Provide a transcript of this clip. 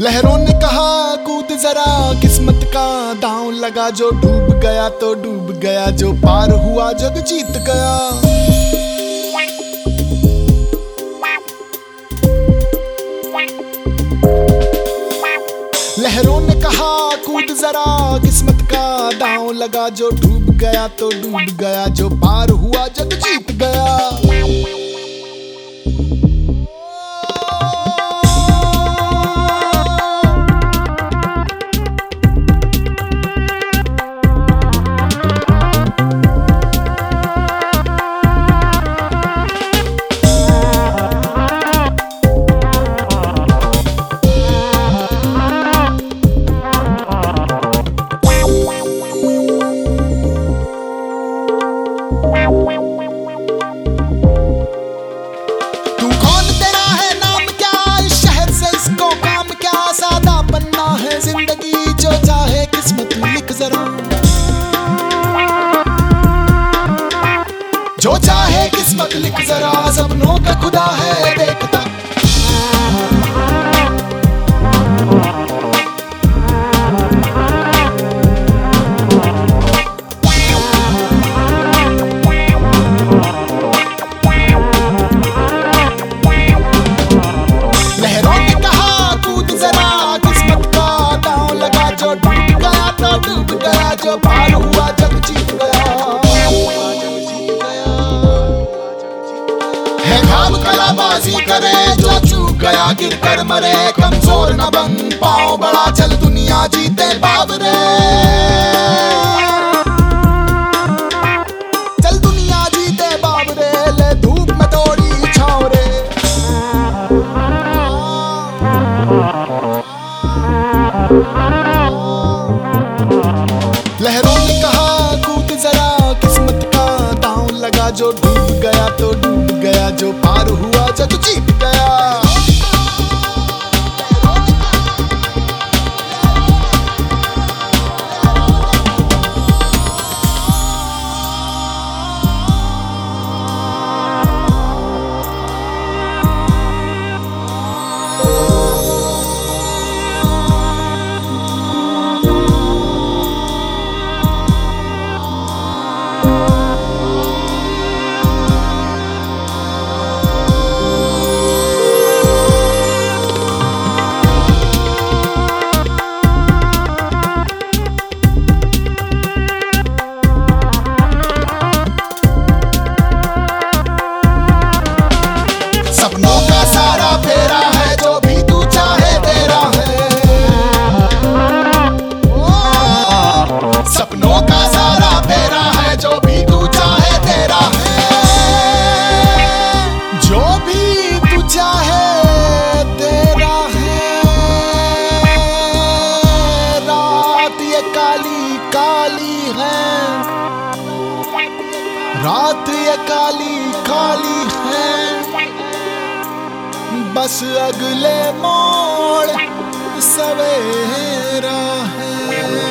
लहरों ने कहा, कूद जरा, किस्मत का दांव लगा जो डूब गया तो डूब गया, जो पार हुआ, जग जीत गया। लहरों ने कहा, कूद जरा, किस्मत का दांव लगा जो डूब गया तो डूब गया, जो पार हुआ, जग जीत गया। जो चाहे किस्मत लिख जरा सपनों का खुदा है देखता। गिर कर मरे कमज़ोर न बन। पाओ बड़ा चल, दुनिया जीते बाबरे चल लहरों ने कहा, कूद जरा, किस्मत का दांव लगा, जो डूब गया तो डूब गया, जो पार हुआ जग जीत गया। सपनों का सारा फेरा है, जो भी तू चाहे तेरा है। सपनों का सारा फेरा है, जो भी तू चाहे तेरा है। जो भी तू चाहे तेरा है। रात ये काली काली है। रात ये काली काली है। बस अगले मोड़ सवेरा है।